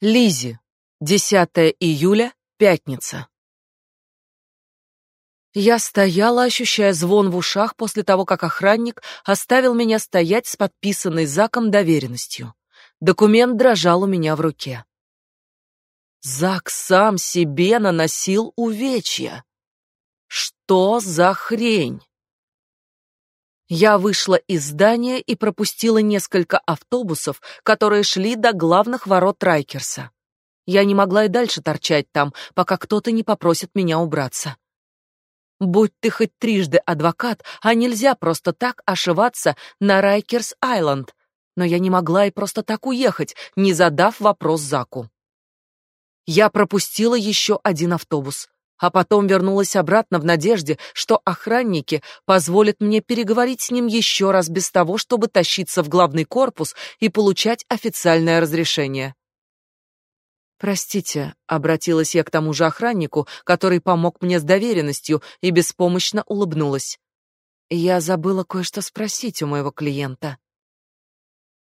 Лизи. 10 июля, пятница. Я стояла, ощущая звон в ушах после того, как охранник оставил меня стоять с подписанной Заком доверенностью. Документ дрожал у меня в руке. Зак сам себе наносил увечья. Что за хрень? Я вышла из здания и пропустила несколько автобусов, которые шли до главных ворот Райкерса. Я не могла и дальше торчать там, пока кто-то не попросит меня убраться. Будь ты хоть трижды адвокат, а нельзя просто так ошиваться на Райкерс-Айленд. Но я не могла и просто так уехать, не задав вопрос Заку. Я пропустила еще один автобус а потом вернулась обратно в надежде, что охранники позволят мне переговорить с ним еще раз без того, чтобы тащиться в главный корпус и получать официальное разрешение. Простите, обратилась я к тому же охраннику, который помог мне с доверенностью, и беспомощно улыбнулась. Я забыла кое-что спросить у моего клиента.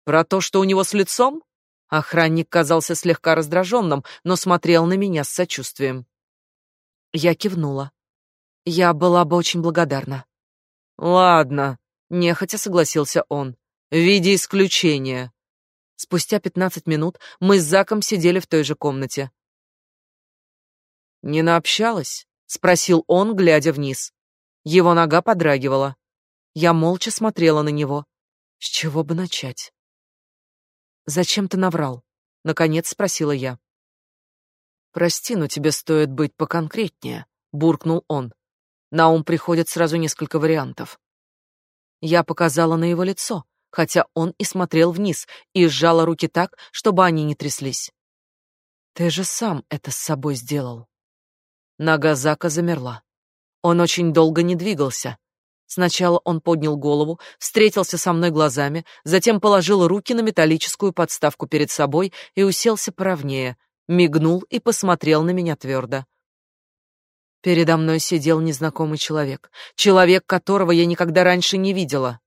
Про то, что у него с лицом? Охранник казался слегка раздраженным, но смотрел на меня с сочувствием. Я кивнула. Я была бы очень благодарна. Ладно, нехотя согласился он. В виде исключения. Спустя пятнадцать минут мы с Заком сидели в той же комнате. Не наобщалась? спросил он, глядя вниз. Его нога подрагивала. Я молча смотрела на него. С чего бы начать? Зачем ты наврал? наконец спросила я. Прости, но тебе стоит быть поконкретнее, буркнул он. На ум приходит сразу несколько вариантов. Я показала на его лицо, хотя он и смотрел вниз, и сжала руки так, чтобы они не тряслись. Ты же сам это с собой сделал. Нога Зака замерла. Он очень долго не двигался. Сначала он поднял голову, встретился со мной глазами, затем положил руки на металлическую подставку перед собой и уселся поровнее, мигнул и посмотрел на меня твердо. Передо мной сидел незнакомый человек, человек, которого я никогда раньше не видела.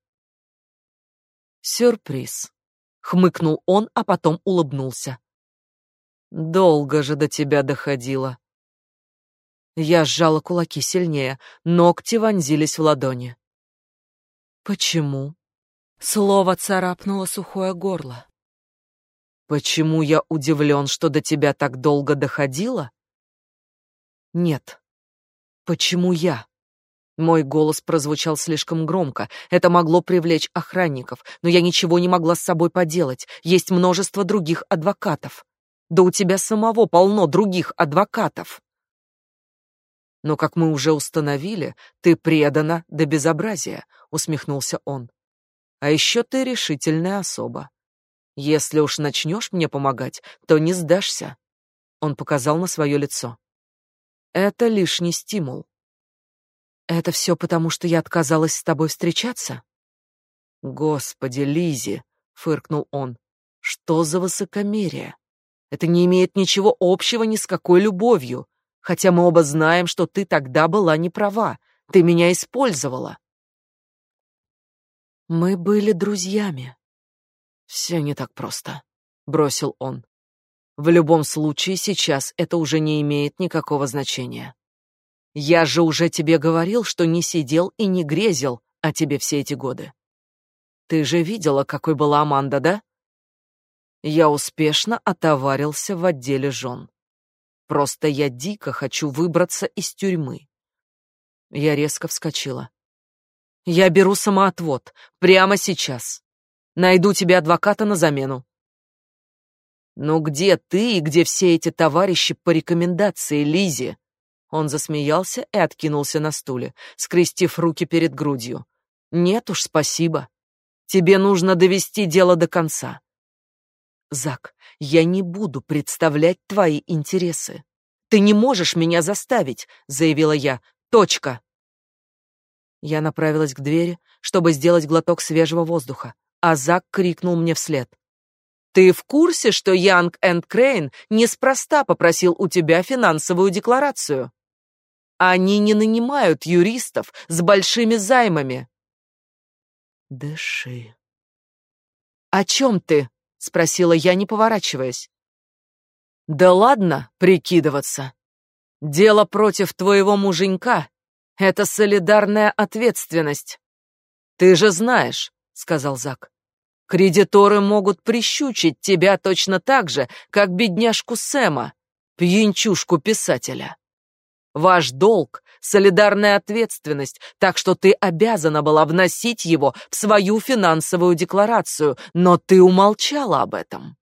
Сюрприз, хмыкнул он, а потом улыбнулся. Долго же до тебя доходило. Я сжала кулаки сильнее, ногти вонзились в ладони. Почему? Слово царапнуло сухое горло. Почему я удивлен, что до тебя так долго доходило? Нет. Почему я? Мой голос прозвучал слишком громко. Это могло привлечь охранников, но я ничего не могла с собой поделать. Есть множество других адвокатов. Да у тебя самого полно других адвокатов. Но как мы уже установили, ты предана до безобразия, усмехнулся он. А еще ты решительная особа. Если уж начнешь мне помогать, то не сдашься. Он показал на свое лицо. Это лишний стимул. Это все потому, что я отказалась с тобой встречаться? Господи, Лизи, фыркнул он. Что за высокомерие? Это не имеет ничего общего ни с какой любовью, хотя мы оба знаем, что ты тогда была не права. Ты меня использовала. Мы были друзьями. Все не так просто, бросил он. В любом случае сейчас это уже не имеет никакого значения. Я же уже тебе говорил, что не сидел и не грезил о тебе все эти годы. Ты же видела, какой была Аманда, да? Я успешно отоварился в отделе жен. Просто я дико хочу выбраться из тюрьмы. Я резко вскочила. Я беру самоотвод прямо сейчас. Найду тебе адвоката на замену. Но где ты и где все эти товарищи по рекомендации Лизе? Он засмеялся и откинулся на стуле, скрестив руки перед грудью. Нет уж, спасибо. Тебе нужно довести дело до конца. Зак, я не буду представлять твои интересы. Ты не можешь меня заставить, заявила я. Точка. Я направилась к двери, чтобы сделать глоток свежего воздуха а Зак крикнул мне вслед. «Ты в курсе, что Янг энд Крейн неспроста попросил у тебя финансовую декларацию? Они не нанимают юристов с большими займами». «Дыши». «О чем ты?» — спросила я, не поворачиваясь. Да ладно прикидываться. Дело против твоего муженька — это солидарная ответственность. Ты же знаешь, — сказал Зак, — кредиторы могут прищучить тебя точно так же, как бедняжку Сэма, пьянчушку писателя. Ваш долг — солидарная ответственность, так что ты обязана была вносить его в свою финансовую декларацию, но ты умолчала об этом.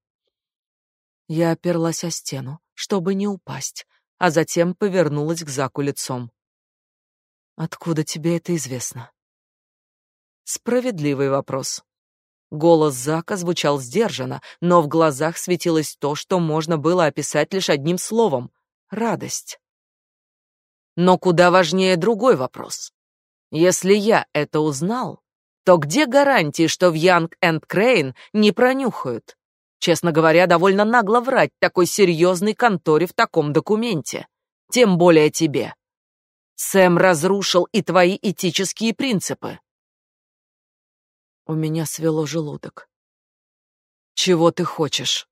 Я оперлась о стену, чтобы не упасть, а затем повернулась к Заку лицом. «Откуда тебе это известно?» Справедливый вопрос. Голос Зака звучал сдержанно, но в глазах светилось то, что можно было описать лишь одним словом — радость. Но куда важнее другой вопрос. Если я это узнал, то где гарантии, что в Янг энд Крейн не пронюхают? Честно говоря, довольно нагло врать такой серьезной конторе в таком документе. Тем более тебе. Сэм разрушил и твои этические принципы. У меня свело желудок. Чего ты хочешь?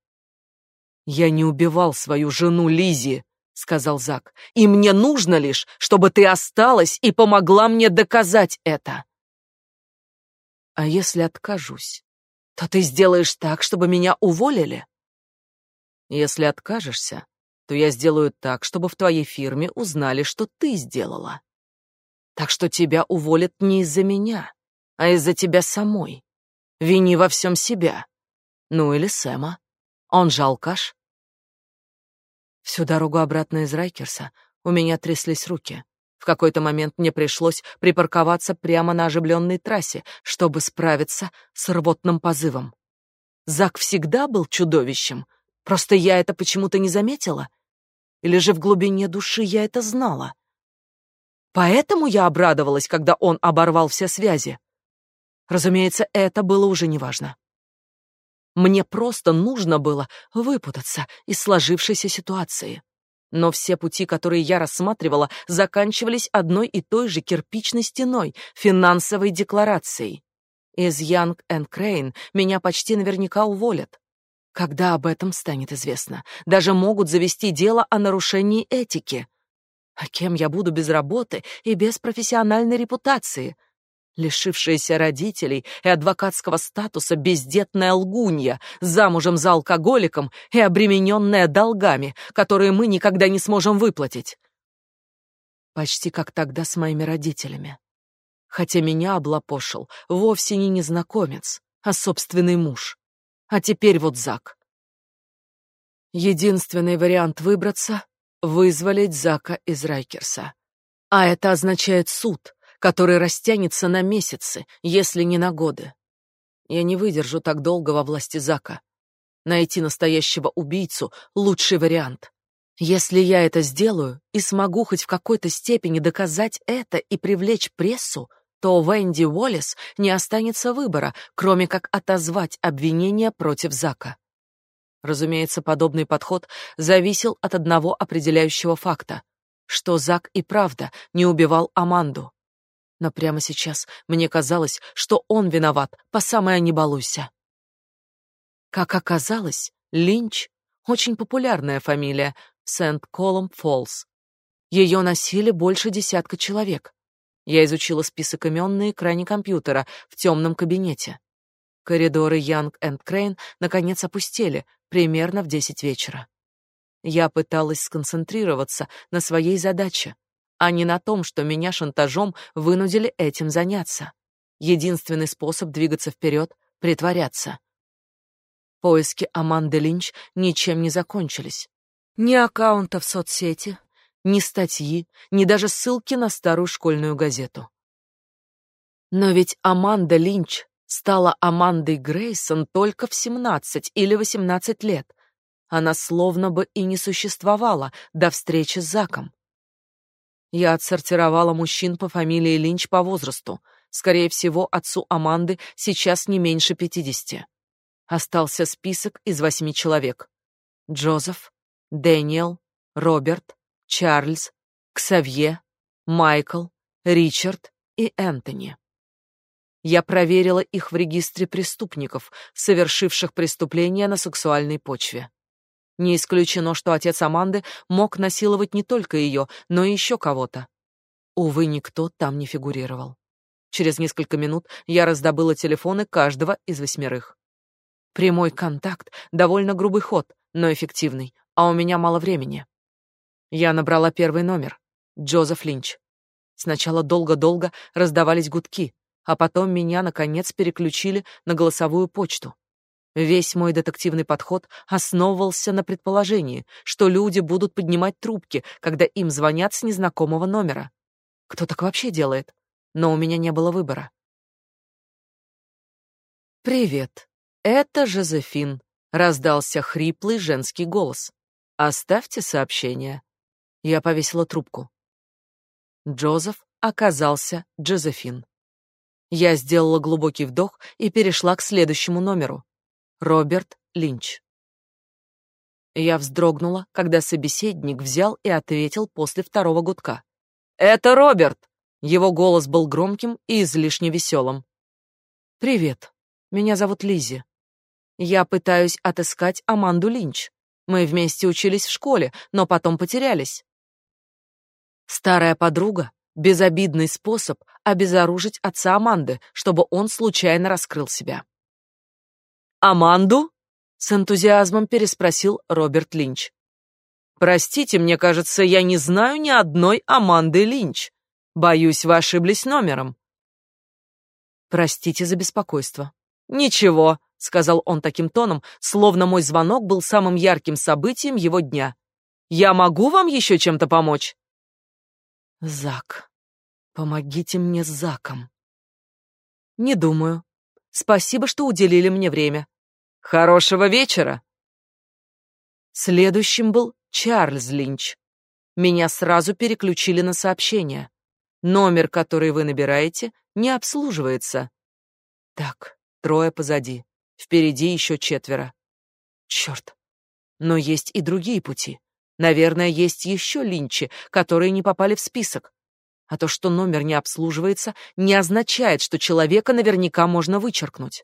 Я не убивал свою жену Лизи, сказал Зак. И мне нужно лишь, чтобы ты осталась и помогла мне доказать это. А если откажусь? то ты сделаешь так, чтобы меня уволили. Если откажешься, то я сделаю так, чтобы в твоей фирме узнали, что ты сделала. Так что тебя уволят не из-за меня, а из-за тебя самой. Вини во всем себя. Ну или Сэма. Он же алкаш. Всю дорогу обратно из Райкерса у меня тряслись руки. В какой-то момент мне пришлось припарковаться прямо на оживленной трассе, чтобы справиться с рвотным позывом. Зак всегда был чудовищем, просто я это почему-то не заметила. Или же в глубине души я это знала. Поэтому я обрадовалась, когда он оборвал все связи. Разумеется, это было уже неважно. Мне просто нужно было выпутаться из сложившейся ситуации. Но все пути, которые я рассматривала, заканчивались одной и той же кирпичной стеной, финансовой декларацией. Из Young and Crane меня почти наверняка уволят. Когда об этом станет известно, даже могут завести дело о нарушении этики. А кем я буду без работы и без профессиональной репутации? — Лишившаяся родителей и адвокатского статуса бездетная лгунья, замужем за алкоголиком и обремененная долгами, которые мы никогда не сможем выплатить. Почти как тогда с моими родителями. Хотя меня облапошил вовсе не незнакомец, а собственный муж. А теперь вот Зак. Единственный вариант выбраться — вызволить Зака из Райкерса. А это означает суд — который растянется на месяцы, если не на годы. Я не выдержу так долго во власти Зака. Найти настоящего убийцу — лучший вариант. Если я это сделаю и смогу хоть в какой-то степени доказать это и привлечь прессу, то Венди Уоллес не останется выбора, кроме как отозвать обвинения против Зака. Разумеется, подобный подход зависел от одного определяющего факта, что Зак и правда не убивал Аманду но прямо сейчас мне казалось, что он виноват, по самое не балуйся. Как оказалось, Линч — очень популярная фамилия в Сент-Колумб-Фоллс. Ее носили больше десятка человек. Я изучила список имен на экране компьютера в темном кабинете. Коридоры Янг энд Крейн наконец опустели, примерно в десять вечера. Я пыталась сконцентрироваться на своей задаче, а не на том, что меня шантажом вынудили этим заняться. Единственный способ двигаться вперед — притворяться. Поиски Аманды Линч ничем не закончились. Ни аккаунта в соцсети, ни статьи, ни даже ссылки на старую школьную газету. Но ведь Аманда Линч стала Амандой Грейсон только в 17 или 18 лет. Она словно бы и не существовала до встречи с Заком. Я отсортировала мужчин по фамилии Линч по возрасту. Скорее всего, отцу Аманды сейчас не меньше пятидесяти. Остался список из восьми человек. Джозеф, Дэниел, Роберт, Чарльз, Ксавье, Майкл, Ричард и Энтони. Я проверила их в регистре преступников, совершивших преступления на сексуальной почве. Не исключено, что отец Аманды мог насиловать не только ее, но и еще кого-то. Увы, никто там не фигурировал. Через несколько минут я раздобыла телефоны каждого из восьмерых. Прямой контакт — довольно грубый ход, но эффективный, а у меня мало времени. Я набрала первый номер. Джозеф Линч. Сначала долго-долго раздавались гудки, а потом меня, наконец, переключили на голосовую почту. Весь мой детективный подход основывался на предположении, что люди будут поднимать трубки, когда им звонят с незнакомого номера. Кто так вообще делает? Но у меня не было выбора. «Привет, это Жозефин», — раздался хриплый женский голос. «Оставьте сообщение». Я повесила трубку. Джозеф оказался Джозефин. Я сделала глубокий вдох и перешла к следующему номеру. Роберт Линч. Я вздрогнула, когда собеседник взял и ответил после второго гудка. «Это Роберт!» Его голос был громким и излишне веселым. «Привет, меня зовут Лизи. Я пытаюсь отыскать Аманду Линч. Мы вместе учились в школе, но потом потерялись. Старая подруга — безобидный способ обезоружить отца Аманды, чтобы он случайно раскрыл себя. «Аманду?» — с энтузиазмом переспросил Роберт Линч. «Простите, мне кажется, я не знаю ни одной Аманды Линч. Боюсь, вы ошиблись номером». «Простите за беспокойство». «Ничего», — сказал он таким тоном, словно мой звонок был самым ярким событием его дня. «Я могу вам еще чем-то помочь?» «Зак. Помогите мне с Заком». «Не думаю. Спасибо, что уделили мне время. Хорошего вечера. Следующим был Чарльз Линч. Меня сразу переключили на сообщение. Номер, который вы набираете, не обслуживается. Так, трое позади. Впереди еще четверо. Черт. Но есть и другие пути. Наверное, есть еще линчи, которые не попали в список. А то, что номер не обслуживается, не означает, что человека наверняка можно вычеркнуть.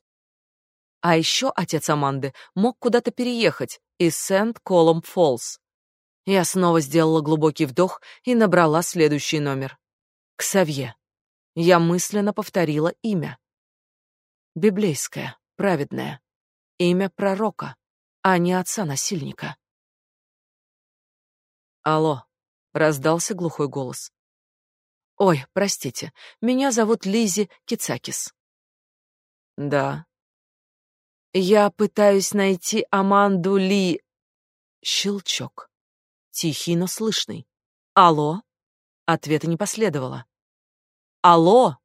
А еще отец Аманды мог куда-то переехать из Сент-Колумб-Фоллс. Я снова сделала глубокий вдох и набрала следующий номер. Ксавье. Я мысленно повторила имя. Библейское, праведное. Имя пророка, а не отца-насильника. «Алло», — раздался глухой голос. «Ой, простите, меня зовут Лизи Кицакис». «Да», я пытаюсь найти Аманду Ли. Щелчок. Тихий, но слышный. Алло? Ответа не последовало. Алло?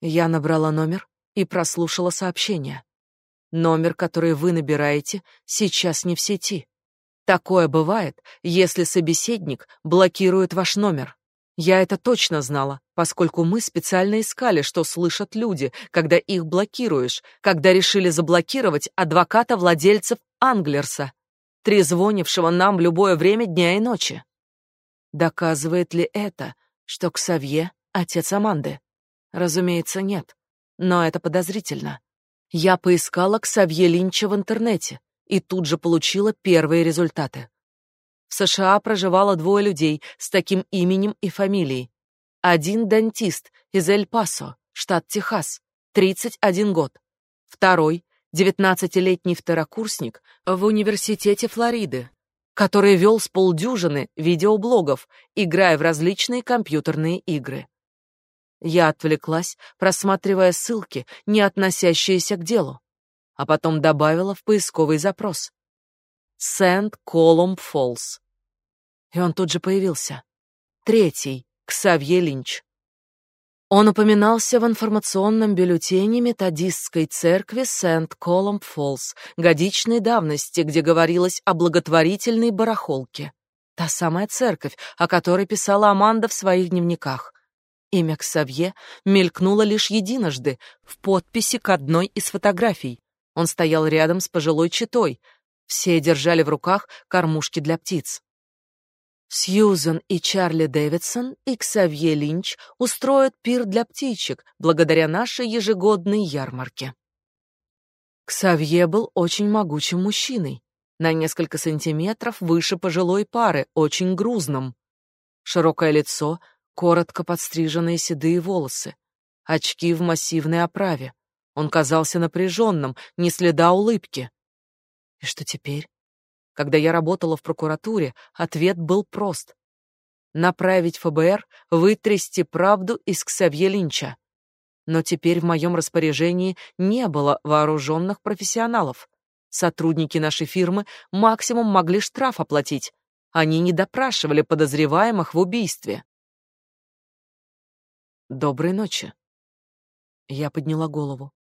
Я набрала номер и прослушала сообщение. Номер, который вы набираете, сейчас не в сети. Такое бывает, если собеседник блокирует ваш номер. Я это точно знала, поскольку мы специально искали, что слышат люди, когда их блокируешь, когда решили заблокировать адвоката владельцев Англерса, трезвонившего нам любое время дня и ночи. Доказывает ли это, что Ксавье — отец Аманды? Разумеется, нет. Но это подозрительно. Я поискала Ксавье Линча в интернете и тут же получила первые результаты. В США проживало двое людей с таким именем и фамилией. Один дантист из Эль-Пасо, штат Техас, 31 год. Второй — 19-летний второкурсник в университете Флориды, который вел с полдюжины видеоблогов, играя в различные компьютерные игры. Я отвлеклась, просматривая ссылки, не относящиеся к делу, а потом добавила в поисковый запрос. Сент-Колумб-Фоллс. И он тут же появился. Третий, Ксавье Линч. Он упоминался в информационном бюллетене методистской церкви Сент-Колумб-Фоллс годичной давности, где говорилось о благотворительной барахолке. Та самая церковь, о которой писала Аманда в своих дневниках. Имя Ксавье мелькнуло лишь единожды в подписи к одной из фотографий. Он стоял рядом с пожилой читой, все держали в руках кормушки для птиц. Сьюзан и Чарли Дэвидсон и Ксавье Линч устроят пир для птичек благодаря нашей ежегодной ярмарке. Ксавье был очень могучим мужчиной, на несколько сантиметров выше пожилой пары, очень грузным. Широкое лицо, коротко подстриженные седые волосы, очки в массивной оправе. Он казался напряженным, ни следа улыбки. И что теперь? Когда я работала в прокуратуре, ответ был прост. Направить ФБР, вытрясти правду из Ксавье Линча. Но теперь в моем распоряжении не было вооруженных профессионалов. Сотрудники нашей фирмы максимум могли штраф оплатить. Они не допрашивали подозреваемых в убийстве. Доброй ночи. Я подняла голову.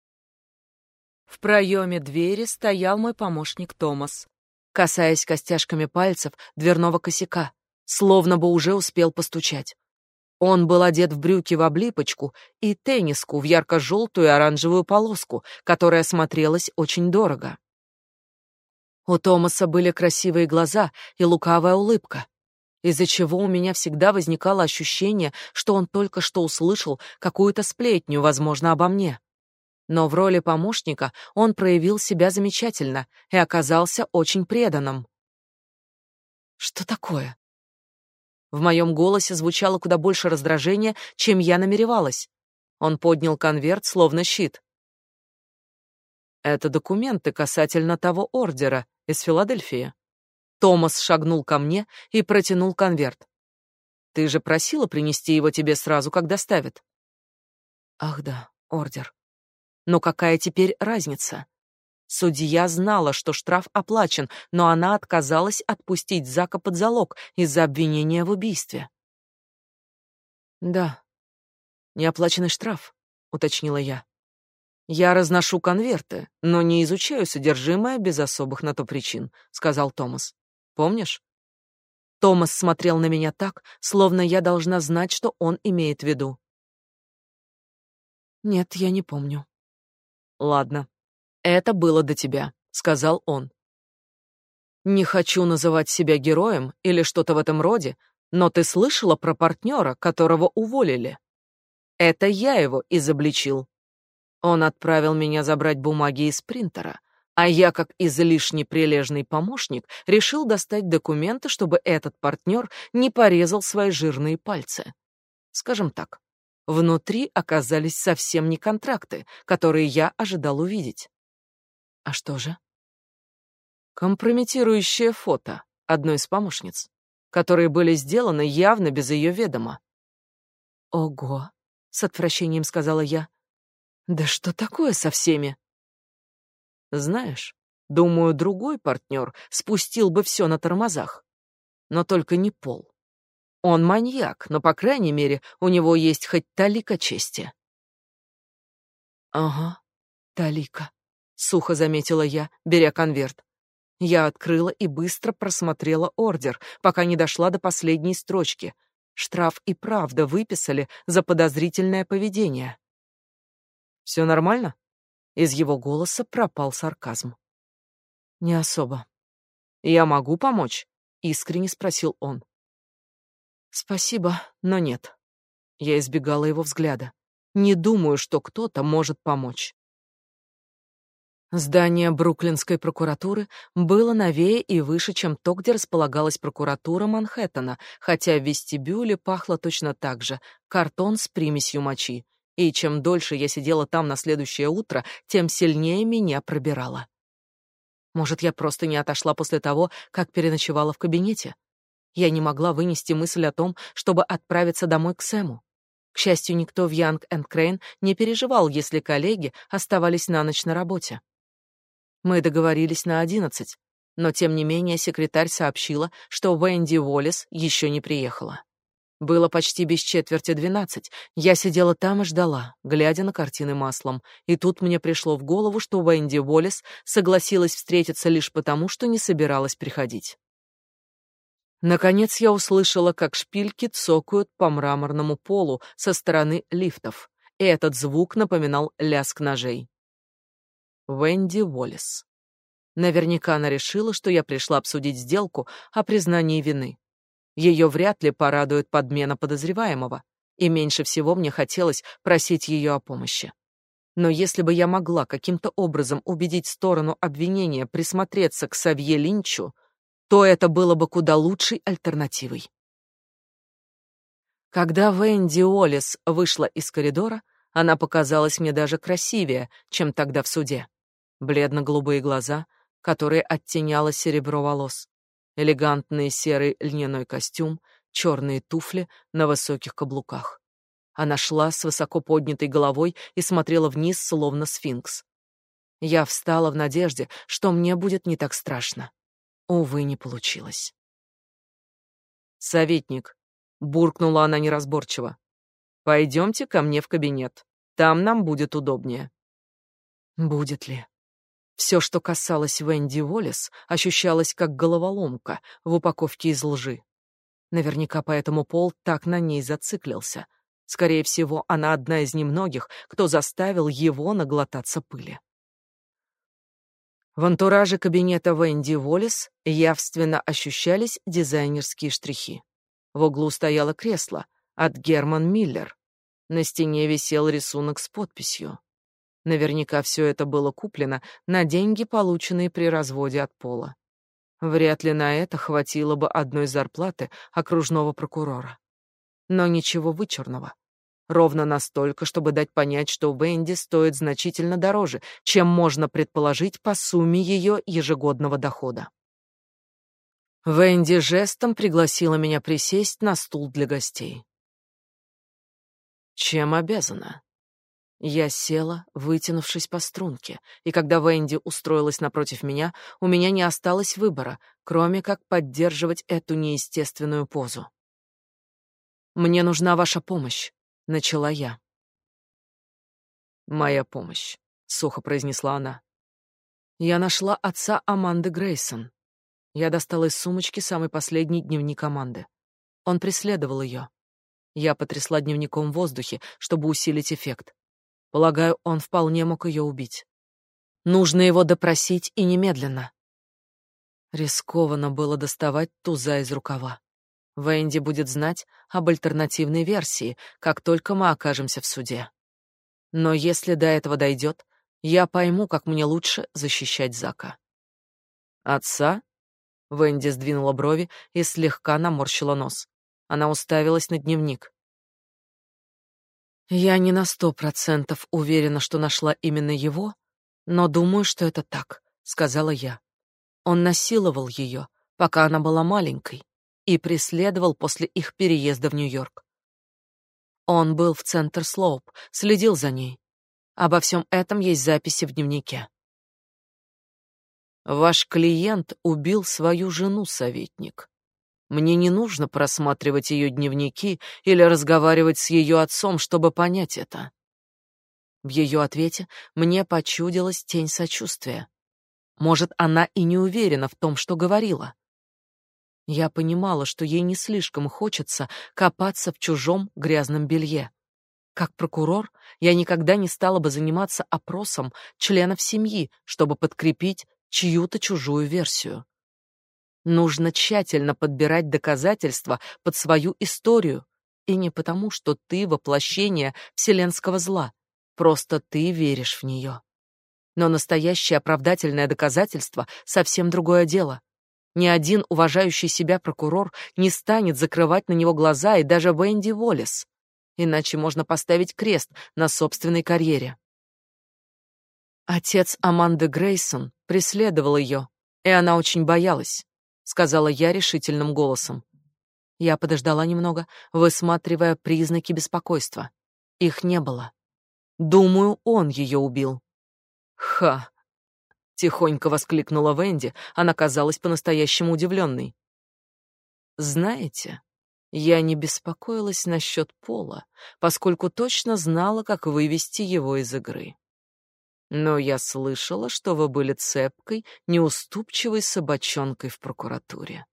В проеме двери стоял мой помощник Томас, касаясь костяшками пальцев дверного косяка, словно бы уже успел постучать. Он был одет в брюки в облипочку и тенниску в ярко-желтую и оранжевую полоску, которая смотрелась очень дорого. У Томаса были красивые глаза и лукавая улыбка, из-за чего у меня всегда возникало ощущение, что он только что услышал какую-то сплетню, возможно, обо мне. Но в роли помощника он проявил себя замечательно и оказался очень преданным. Что такое? В моем голосе звучало куда больше раздражения, чем я намеревалась. Он поднял конверт, словно щит. Это документы касательно того ордера из Филадельфии. Томас шагнул ко мне и протянул конверт. Ты же просила принести его тебе сразу, как доставят. Ах да, ордер. Но какая теперь разница? Судья знала, что штраф оплачен, но она отказалась отпустить Зака под залог из-за обвинения в убийстве. Да. Неоплаченный штраф, уточнила я. Я разношу конверты, но не изучаю содержимое без особых на то причин, сказал Томас. Помнишь? Томас смотрел на меня так, словно я должна знать, что он имеет в виду. Нет, я не помню. Ладно. Это было до тебя, сказал он. Не хочу называть себя героем или что-то в этом роде, но ты слышала про партнера, которого уволили? Это я его изобличил. Он отправил меня забрать бумаги из принтера, а я, как излишне прилежный помощник, решил достать документы, чтобы этот партнер не порезал свои жирные пальцы. Скажем так, внутри оказались совсем не контракты, которые я ожидал увидеть. А что же? Компрометирующее фото одной из помощниц, которые были сделаны явно без ее ведома. Ого, с отвращением сказала я. Да что такое со всеми? Знаешь, думаю, другой партнер спустил бы все на тормозах. Но только не Пол. Он маньяк, но, по крайней мере, у него есть хоть талика чести. Ага, талика, сухо заметила я, беря конверт. Я открыла и быстро просмотрела ордер, пока не дошла до последней строчки. Штраф и правда выписали за подозрительное поведение. Все нормально? Из его голоса пропал сарказм. Не особо. Я могу помочь? искренне спросил он. Спасибо, но нет. Я избегала его взгляда. Не думаю, что кто-то может помочь. Здание Бруклинской прокуратуры было новее и выше, чем то, где располагалась прокуратура Манхэттена, хотя в вестибюле пахло точно так же: картон с примесью мочи и чем дольше я сидела там на следующее утро, тем сильнее меня пробирало. Может, я просто не отошла после того, как переночевала в кабинете? Я не могла вынести мысль о том, чтобы отправиться домой к Сэму. К счастью, никто в Янг энд Крейн не переживал, если коллеги оставались на ночь на работе. Мы договорились на одиннадцать, но тем не менее секретарь сообщила, что Венди Уоллес еще не приехала. Было почти без четверти двенадцать. Я сидела там и ждала, глядя на картины маслом. И тут мне пришло в голову, что Венди Уоллес согласилась встретиться лишь потому, что не собиралась приходить. Наконец я услышала, как шпильки цокают по мраморному полу со стороны лифтов, и этот звук напоминал лязг ножей. Венди Уоллес. Наверняка она решила, что я пришла обсудить сделку о признании вины. Ее вряд ли порадует подмена подозреваемого, и меньше всего мне хотелось просить ее о помощи. Но если бы я могла каким-то образом убедить сторону обвинения присмотреться к Савье Линчу, то это было бы куда лучшей альтернативой. Когда Венди Олис вышла из коридора, она показалась мне даже красивее, чем тогда в суде. Бледно-голубые глаза, которые оттеняло серебро волос, элегантный серый льняной костюм, черные туфли на высоких каблуках. Она шла с высоко поднятой головой и смотрела вниз, словно сфинкс. Я встала в надежде, что мне будет не так страшно. Увы, не получилось. «Советник», — буркнула она неразборчиво, — «пойдемте ко мне в кабинет. Там нам будет удобнее». Будет ли? Все, что касалось Венди Уоллес, ощущалось как головоломка в упаковке из лжи. Наверняка поэтому Пол так на ней зациклился. Скорее всего, она одна из немногих, кто заставил его наглотаться пыли. В антураже кабинета Венди Уоллес явственно ощущались дизайнерские штрихи. В углу стояло кресло от Герман Миллер. На стене висел рисунок с подписью. Наверняка все это было куплено на деньги, полученные при разводе от Пола. Вряд ли на это хватило бы одной зарплаты окружного прокурора. Но ничего вычурного. Ровно настолько, чтобы дать понять, что Венди стоит значительно дороже, чем можно предположить по сумме ее ежегодного дохода. Венди жестом пригласила меня присесть на стул для гостей. Чем обязана? Я села, вытянувшись по струнке, и когда Венди устроилась напротив меня, у меня не осталось выбора, кроме как поддерживать эту неестественную позу. «Мне нужна ваша помощь», — начала я. «Моя помощь», — сухо произнесла она. Я нашла отца Аманды Грейсон. Я достала из сумочки самый последний дневник Аманды. Он преследовал ее. Я потрясла дневником в воздухе, чтобы усилить эффект. Полагаю, он вполне мог ее убить. Нужно его допросить и немедленно. Рискованно было доставать туза из рукава. Венди будет знать об альтернативной версии, как только мы окажемся в суде. Но если до этого дойдет, я пойму, как мне лучше защищать Зака. Отца? Венди сдвинула брови и слегка наморщила нос. Она уставилась на дневник. Я не на сто процентов уверена, что нашла именно его, но думаю, что это так, сказала я. Он насиловал ее, пока она была маленькой, и преследовал после их переезда в Нью-Йорк. Он был в центр Слоуп, следил за ней. Обо всем этом есть записи в дневнике. Ваш клиент убил свою жену, советник. Мне не нужно просматривать ее дневники или разговаривать с ее отцом, чтобы понять это. В ее ответе мне почудилась тень сочувствия. Может, она и не уверена в том, что говорила. Я понимала, что ей не слишком хочется копаться в чужом грязном белье. Как прокурор, я никогда не стала бы заниматься опросом членов семьи, чтобы подкрепить чью-то чужую версию. Нужно тщательно подбирать доказательства под свою историю, и не потому, что ты воплощение вселенского зла, просто ты веришь в нее. Но настоящее оправдательное доказательство совсем другое дело. Ни один уважающий себя прокурор не станет закрывать на него глаза, и даже Венди Воллес. Иначе можно поставить крест на собственной карьере. Отец Аманды Грейсон преследовал ее, и она очень боялась сказала я решительным голосом. Я подождала немного, высматривая признаки беспокойства. Их не было. Думаю, он ее убил. Ха! Тихонько воскликнула Венди, она казалась по-настоящему удивленной. Знаете, я не беспокоилась насчет Пола, поскольку точно знала, как вывести его из игры. Но я слышала, что вы были цепкой, неуступчивой собачонкой в прокуратуре.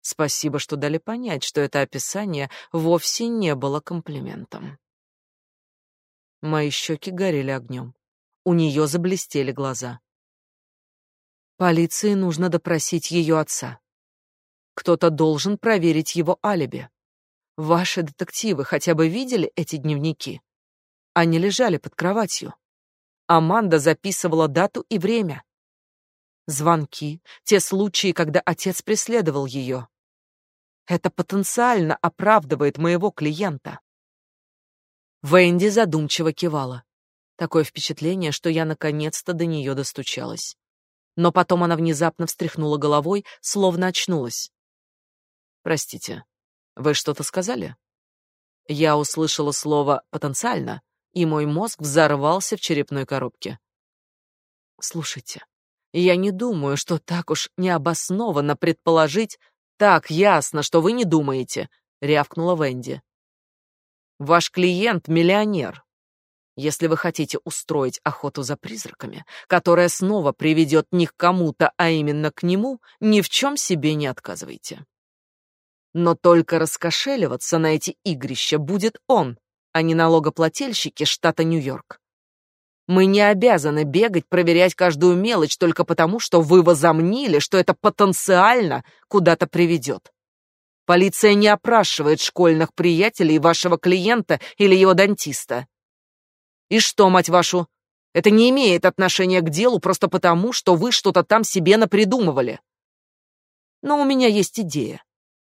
Спасибо, что дали понять, что это описание вовсе не было комплиментом. Мои щеки горели огнем. У нее заблестели глаза. Полиции нужно допросить ее отца. Кто-то должен проверить его алиби. Ваши детективы хотя бы видели эти дневники? Они лежали под кроватью. Аманда записывала дату и время. Звонки, те случаи, когда отец преследовал ее. Это потенциально оправдывает моего клиента. Венди задумчиво кивала. Такое впечатление, что я наконец-то до нее достучалась. Но потом она внезапно встряхнула головой, словно очнулась. Простите, вы что-то сказали? Я услышала слово потенциально, и мой мозг взорвался в черепной коробке. Слушайте, я не думаю, что так уж необоснованно предположить, так ясно, что вы не думаете, рявкнула Венди. Ваш клиент миллионер. Если вы хотите устроить охоту за призраками, которая снова приведет не к кому-то, а именно к нему, ни в чем себе не отказывайте. Но только раскошеливаться на эти игрища будет он, а не налогоплательщики штата Нью-Йорк. Мы не обязаны бегать, проверять каждую мелочь только потому, что вы возомнили, что это потенциально куда-то приведет. Полиция не опрашивает школьных приятелей вашего клиента или его дантиста. И что, мать вашу, это не имеет отношения к делу просто потому, что вы что-то там себе напридумывали. Но у меня есть идея.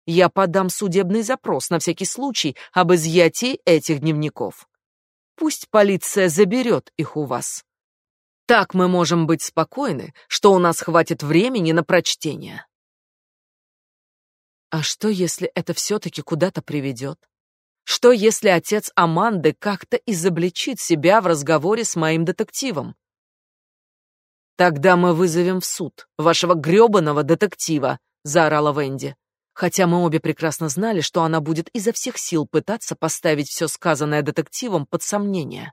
Я подам судебный запрос на всякий случай об изъятии этих дневников. Пусть полиция заберет их у вас. Так мы можем быть спокойны, что у нас хватит времени на прочтение. А что, если это все-таки куда-то приведет? Что, если отец Аманды как-то изобличит себя в разговоре с моим детективом? Тогда мы вызовем в суд вашего грёбаного детектива, заорала Венди хотя мы обе прекрасно знали, что она будет изо всех сил пытаться поставить все сказанное детективом под сомнение.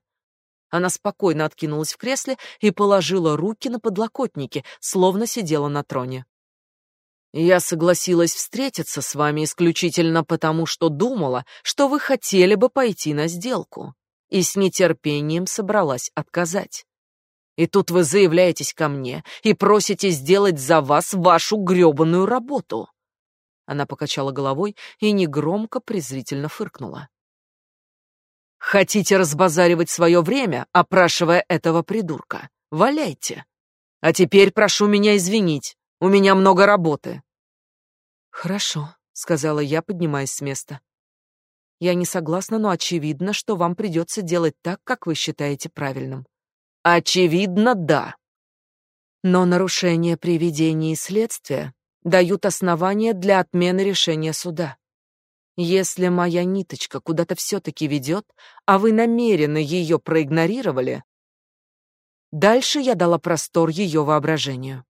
Она спокойно откинулась в кресле и положила руки на подлокотники, словно сидела на троне. Я согласилась встретиться с вами исключительно потому, что думала, что вы хотели бы пойти на сделку, и с нетерпением собралась отказать. И тут вы заявляетесь ко мне и просите сделать за вас вашу грёбаную работу. Она покачала головой и негромко презрительно фыркнула. Хотите разбазаривать свое время, опрашивая этого придурка? Валяйте. А теперь прошу меня извинить. У меня много работы. Хорошо, сказала я, поднимаясь с места. Я не согласна, но очевидно, что вам придется делать так, как вы считаете правильным. Очевидно, да. Но нарушение при ведении следствия дают основания для отмены решения суда. Если моя ниточка куда-то все-таки ведет, а вы намеренно ее проигнорировали, дальше я дала простор ее воображению.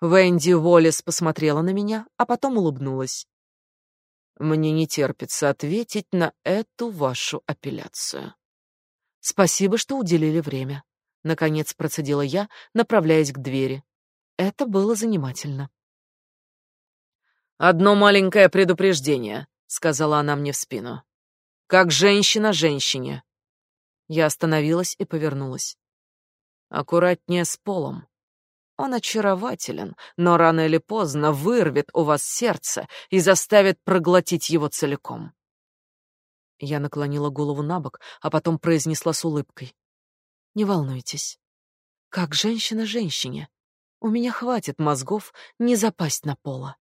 Венди Уоллес посмотрела на меня, а потом улыбнулась. Мне не терпится ответить на эту вашу апелляцию. Спасибо, что уделили время. Наконец процедила я, направляясь к двери. Это было занимательно. «Одно маленькое предупреждение», — сказала она мне в спину. «Как женщина женщине». Я остановилась и повернулась. «Аккуратнее с полом. Он очарователен, но рано или поздно вырвет у вас сердце и заставит проглотить его целиком». Я наклонила голову на бок, а потом произнесла с улыбкой. «Не волнуйтесь. Как женщина женщине. У меня хватит мозгов не запасть на пола.